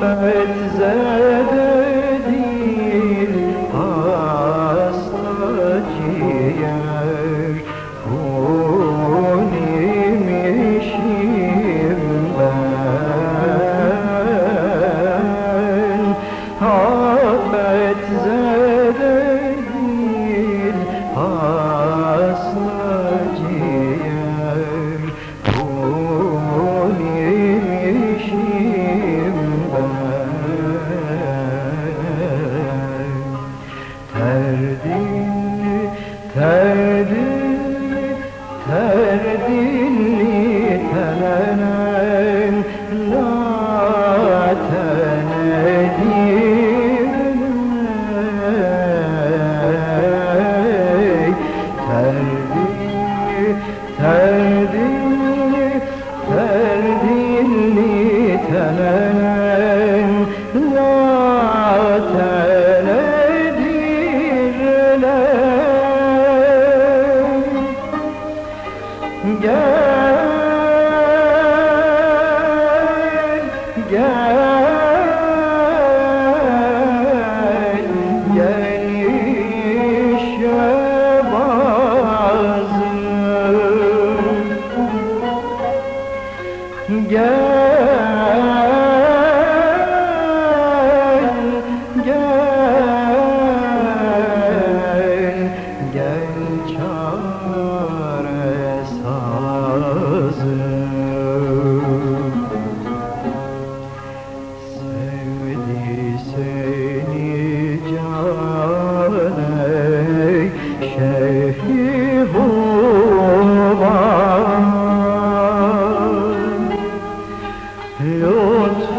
ta elzem terdilli, terdilli, terdilli telene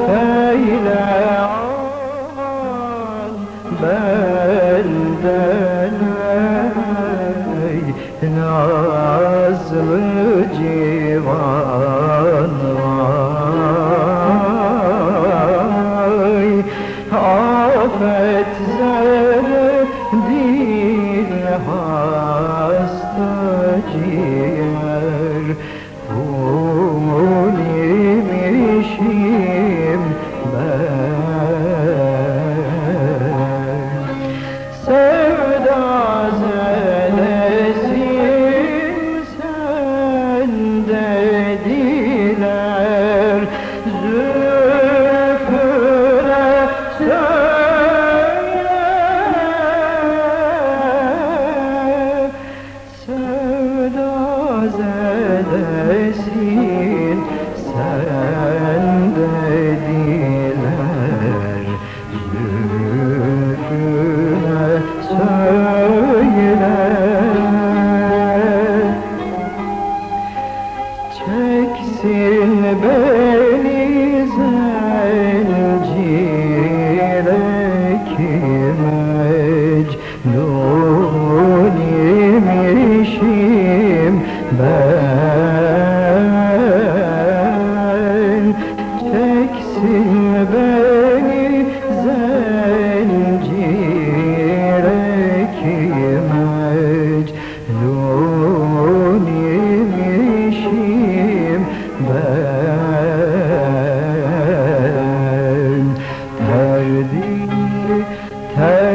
eyle aman benden ey nazlı civan vay afet zerre dil hasta civan Sil beni zincire ki mecnun imişim ben. Çeksin beni zincire ki Hey.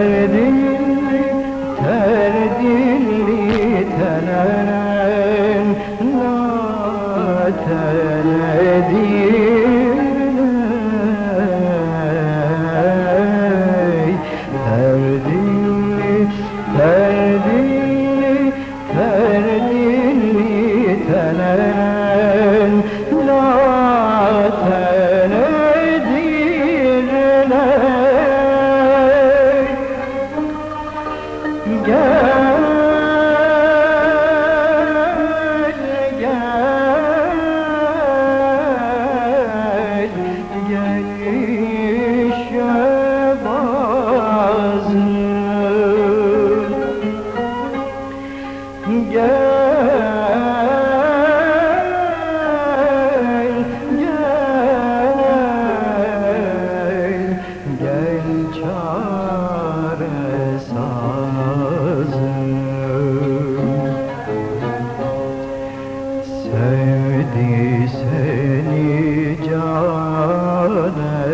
ولا